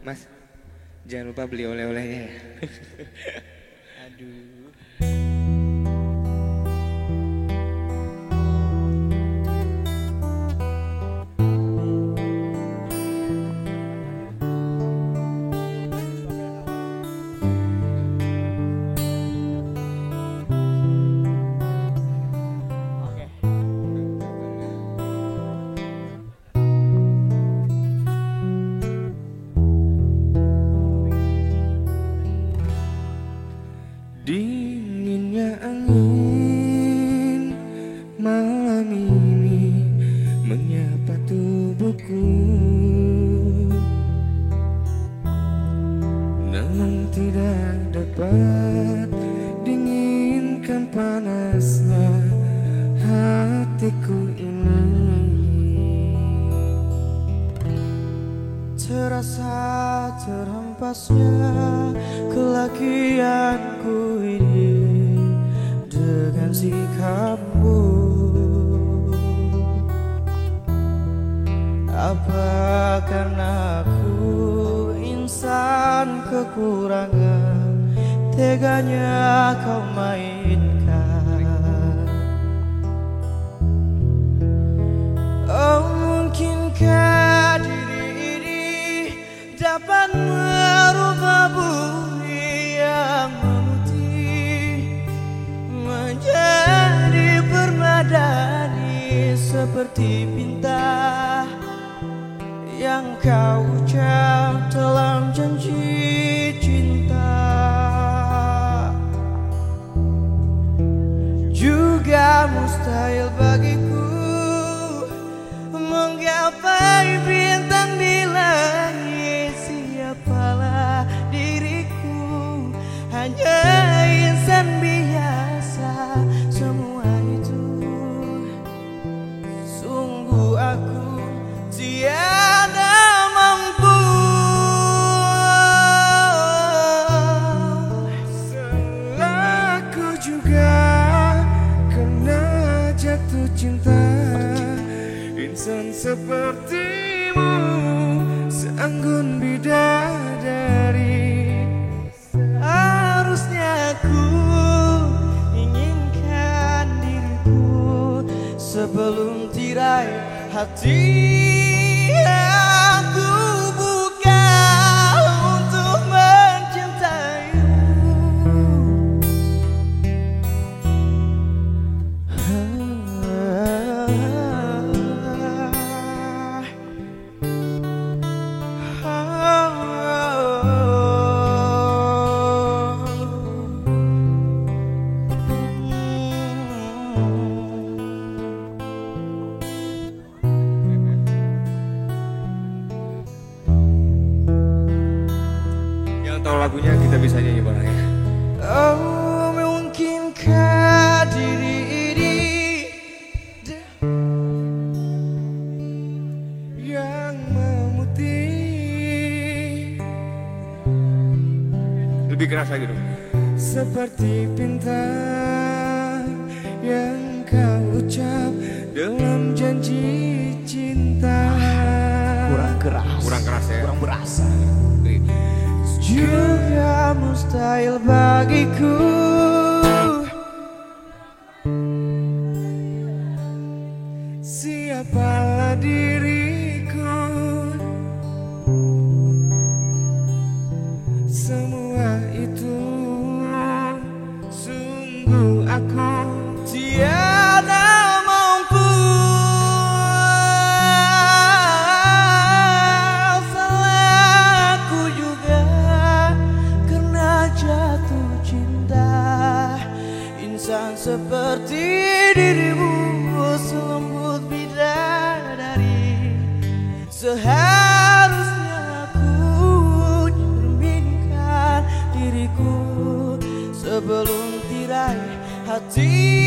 Mas, jangan lupa beli oleh-olehnya ya. Aduh. Dinginnya angin malam ini menyapa tubuhku. Namun tidak dapat dinginkan panasnya hatiku ini. Terasa terhempasnya Apa karena aku insan kekurangan? Teganya kau mainkan. Oh mungkinkah diri ini dapat merubah bumi yang memutih Menjadi permadani seperti pinta Yang kau ucap dalam janji cinta. Juga mustahil Insan sepertimu seanggun bidadari. Harusnya aku inginkan diriku sebelum tirai hati lagunya kita bisa nyanyi bareng ya. Oh mungkinkah diri ini Yang memutih? Lebih keras lagi dong Seperti bintang yang kau ucap dalam janji mustahil bagiku. Siapalah diriku dirimu selembut bidadari. Seharusnya aku cerminkan diriku sebelum tirai hati